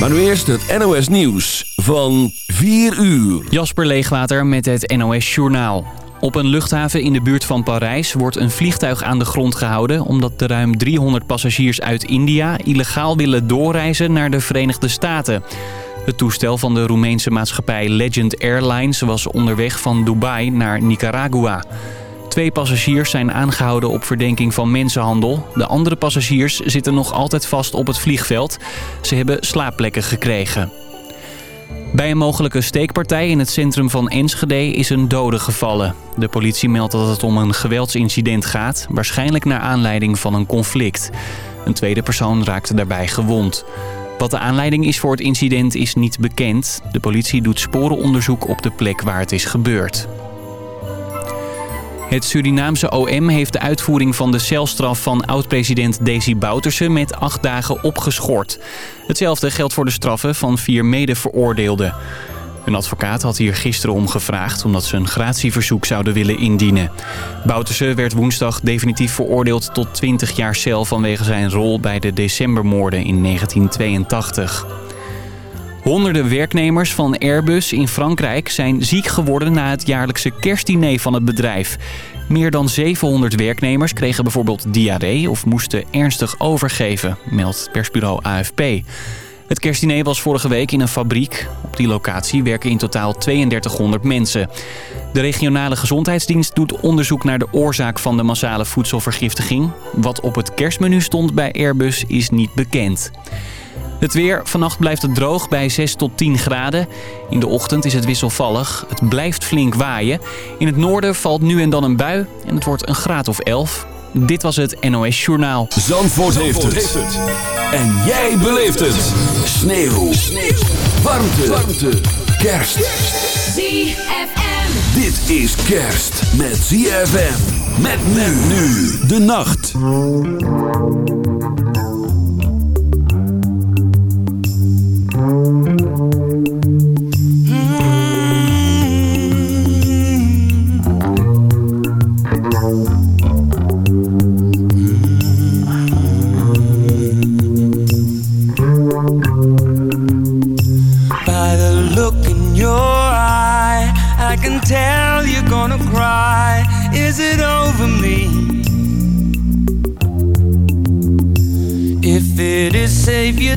Maar nu eerst het NOS Nieuws van 4 uur. Jasper Leegwater met het NOS Journaal. Op een luchthaven in de buurt van Parijs wordt een vliegtuig aan de grond gehouden... omdat de ruim 300 passagiers uit India illegaal willen doorreizen naar de Verenigde Staten. Het toestel van de Roemeense maatschappij Legend Airlines was onderweg van Dubai naar Nicaragua. Twee passagiers zijn aangehouden op verdenking van mensenhandel. De andere passagiers zitten nog altijd vast op het vliegveld. Ze hebben slaapplekken gekregen. Bij een mogelijke steekpartij in het centrum van Enschede is een dode gevallen. De politie meldt dat het om een geweldsincident gaat, waarschijnlijk naar aanleiding van een conflict. Een tweede persoon raakte daarbij gewond. Wat de aanleiding is voor het incident is niet bekend. De politie doet sporenonderzoek op de plek waar het is gebeurd. Het Surinaamse OM heeft de uitvoering van de celstraf van oud-president Desi Bouterse met acht dagen opgeschort. Hetzelfde geldt voor de straffen van vier mede-veroordeelden. Een advocaat had hier gisteren om gevraagd omdat ze een gratieverzoek zouden willen indienen. Bouterse werd woensdag definitief veroordeeld tot 20 jaar cel vanwege zijn rol bij de decembermoorden in 1982. Honderden werknemers van Airbus in Frankrijk zijn ziek geworden na het jaarlijkse kerstdiner van het bedrijf. Meer dan 700 werknemers kregen bijvoorbeeld diarree of moesten ernstig overgeven, meldt persbureau AFP. Het kerstdiner was vorige week in een fabriek. Op die locatie werken in totaal 3200 mensen. De regionale gezondheidsdienst doet onderzoek naar de oorzaak van de massale voedselvergiftiging. Wat op het kerstmenu stond bij Airbus is niet bekend. Het weer. Vannacht blijft het droog bij 6 tot 10 graden. In de ochtend is het wisselvallig. Het blijft flink waaien. In het noorden valt nu en dan een bui en het wordt een graad of 11. Dit was het NOS Journaal. Zandvoort, heeft, het. En jij beleeft het. Sneeuw. Sneeuw. Warmte. Warmte. Kerst. ZFM. Dit is kerst met ZFM. Met men nu. De nacht. If it is, save your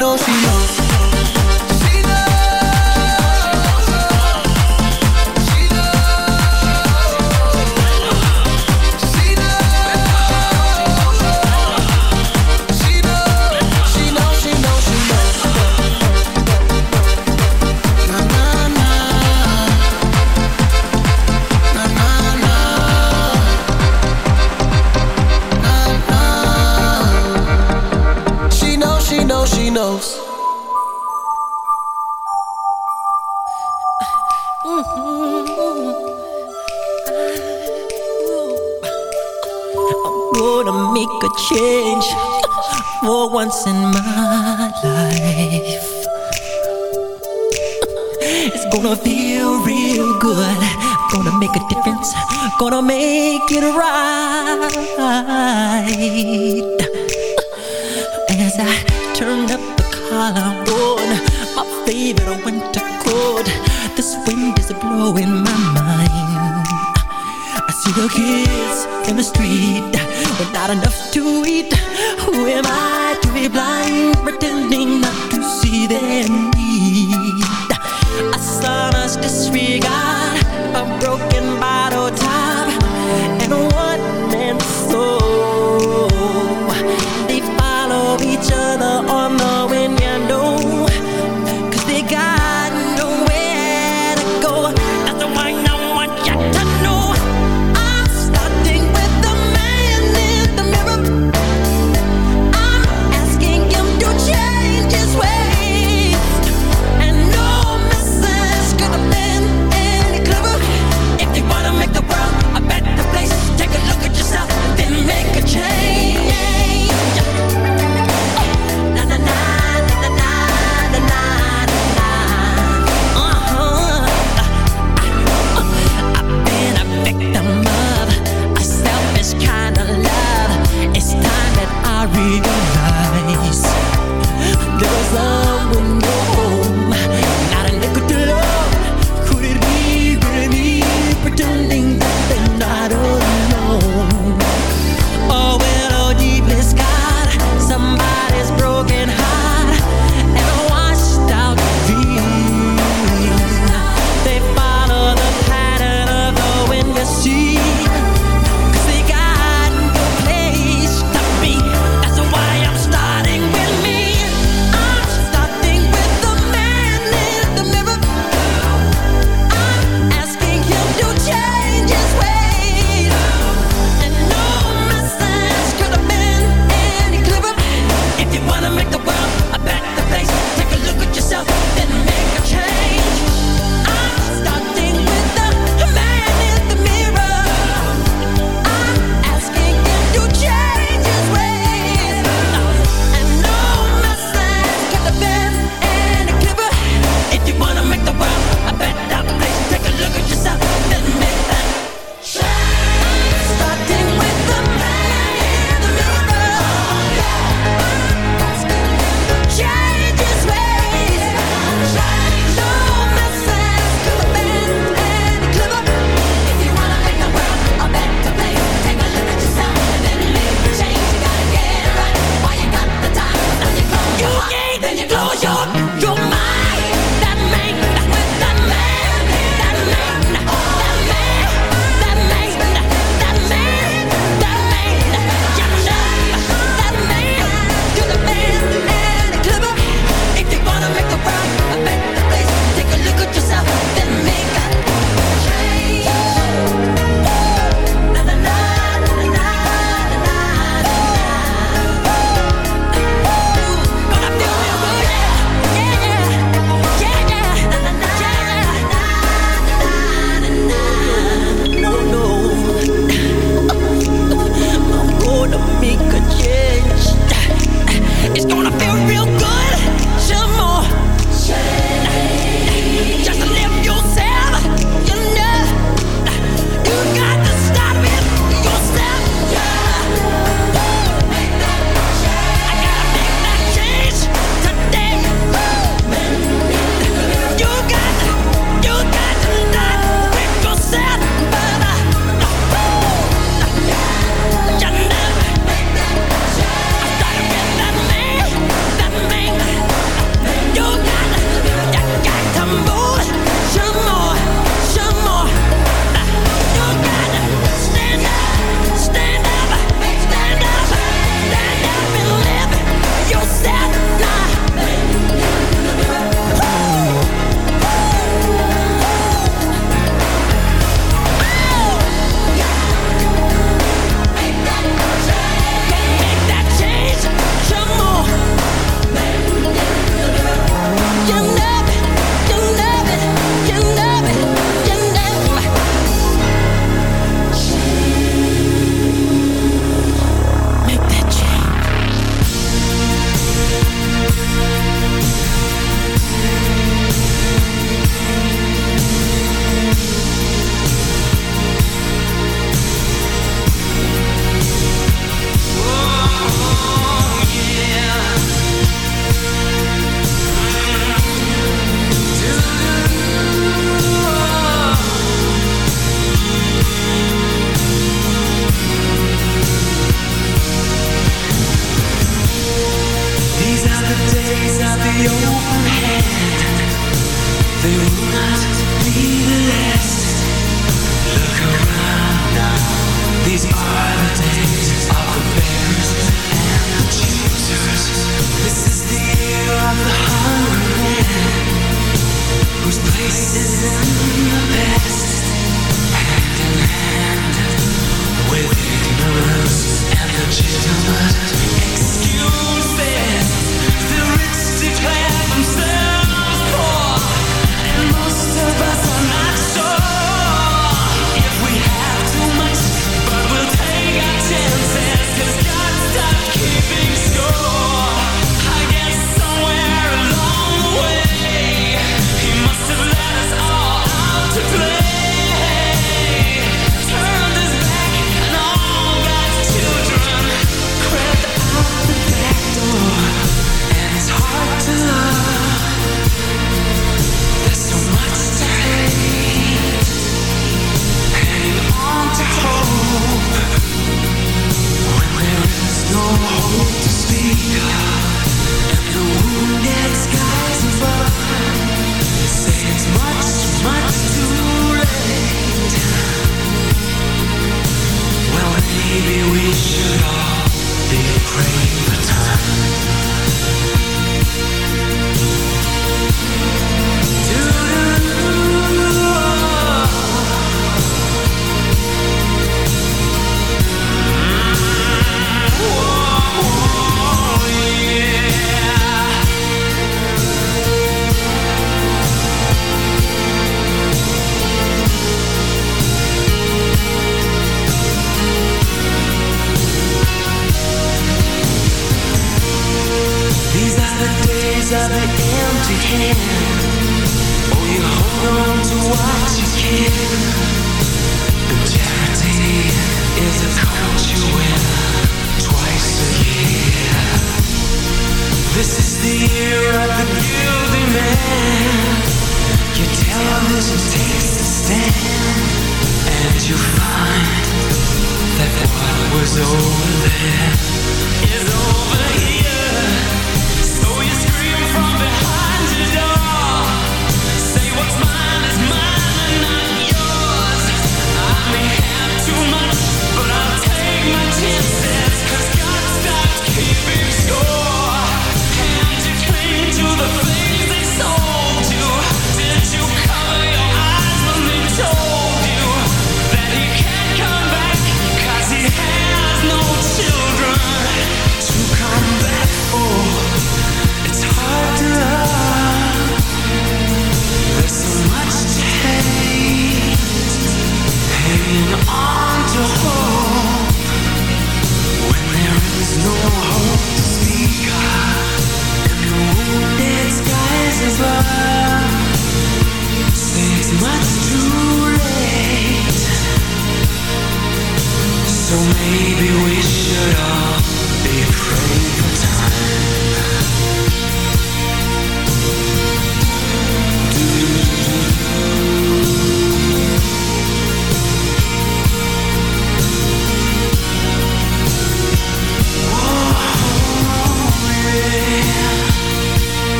window, she loss in my life. It's gonna feel real good. Gonna make a difference. Gonna make it right. As I turn up the collar on My favorite winter coat. This wind is blowing my mind to the kids in the street But not enough to eat. Who am I to be blind Pretending not to see their need? A sonorous disregard A broken bottle top And one man's soul. They follow each other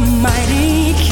mighty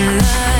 tonight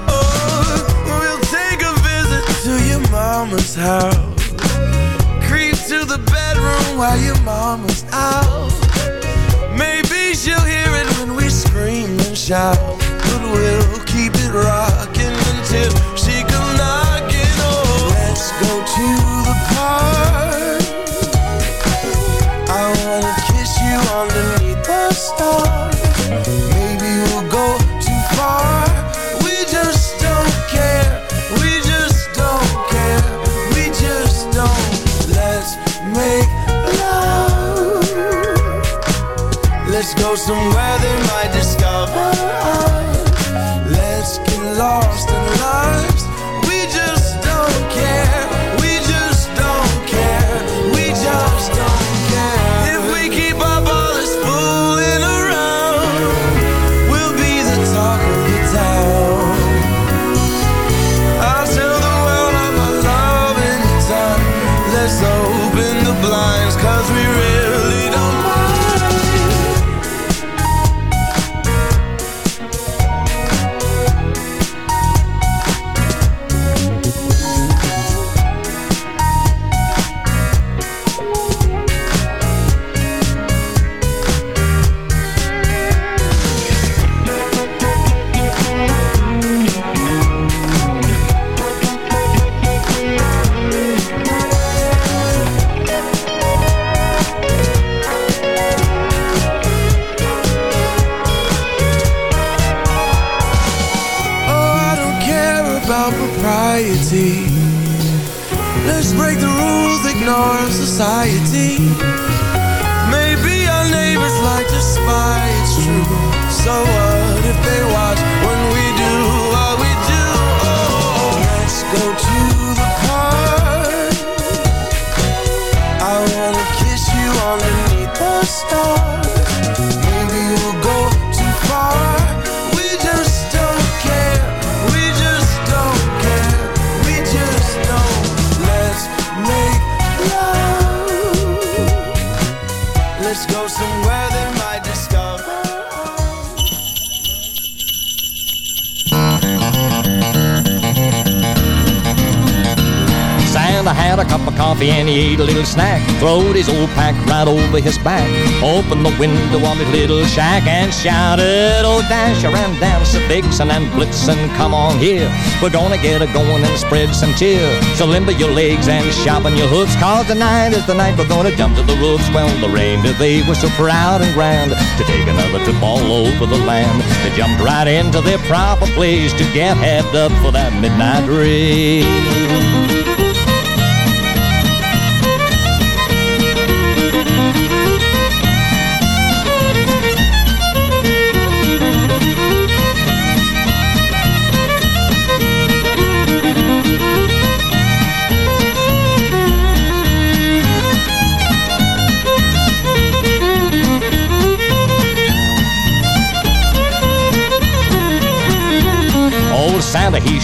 Mama's house. Creep to the bedroom while your mama's out. Maybe she'll hear it when we scream and shout. But we'll keep it rocking until she comes knocking. Oh, let's go to somewhere they about propriety. Let's break the rules, ignore society. Maybe our neighbors like to spy, it's true. So what cup of coffee and he ate a little snack. Throwed his old pack right over his back. Opened the window of his little shack and shouted, Oh, Dasher and Dancer, Vixen and Blitzen, come on here. We're gonna get a going and spread some cheer. So limber your legs and sharpen your hooves, cause tonight is the night we're gonna jump to the roofs. Well, the reindeer, they were so proud and grand to take another trip all over the land. They jumped right into their proper place to get heaved up for that midnight race.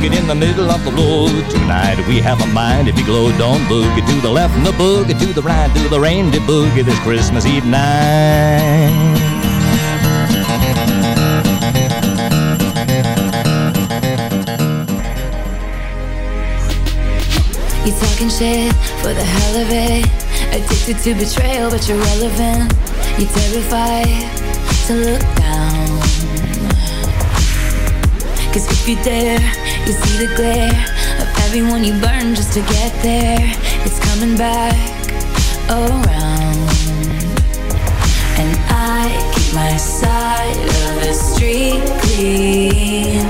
Boogie in the middle of the road. Tonight we have a mind if you glow, don't boogie to the left and the boogie to the right, do the reindeer boogie this Christmas Eve night. You talking shit for the hell of it. Addicted to betrayal, but you're relevant. You're terrified to look down. Cause if you dare, you see the glare of everyone you burn just to get there. It's coming back around. And I keep my side of the street clean.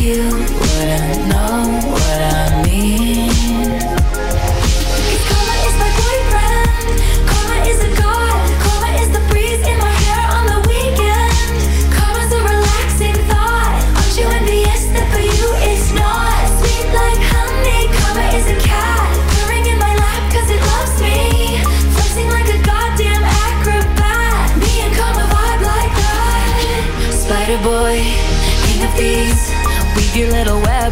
You wouldn't know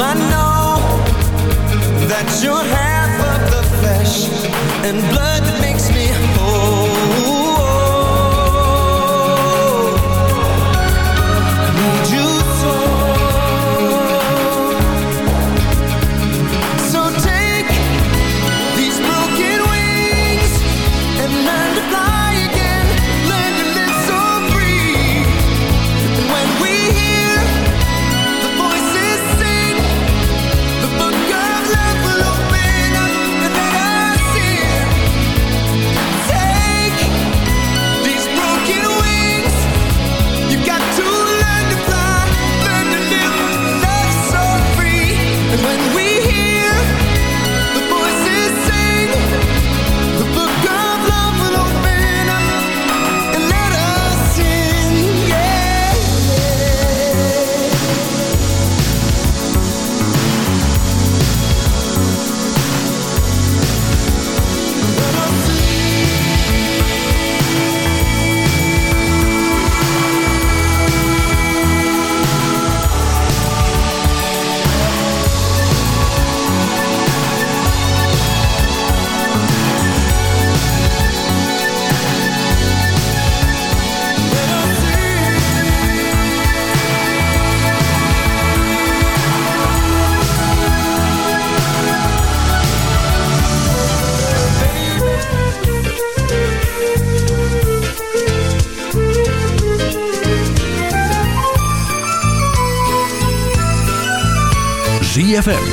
I know that you're half of the flesh and blood that makes me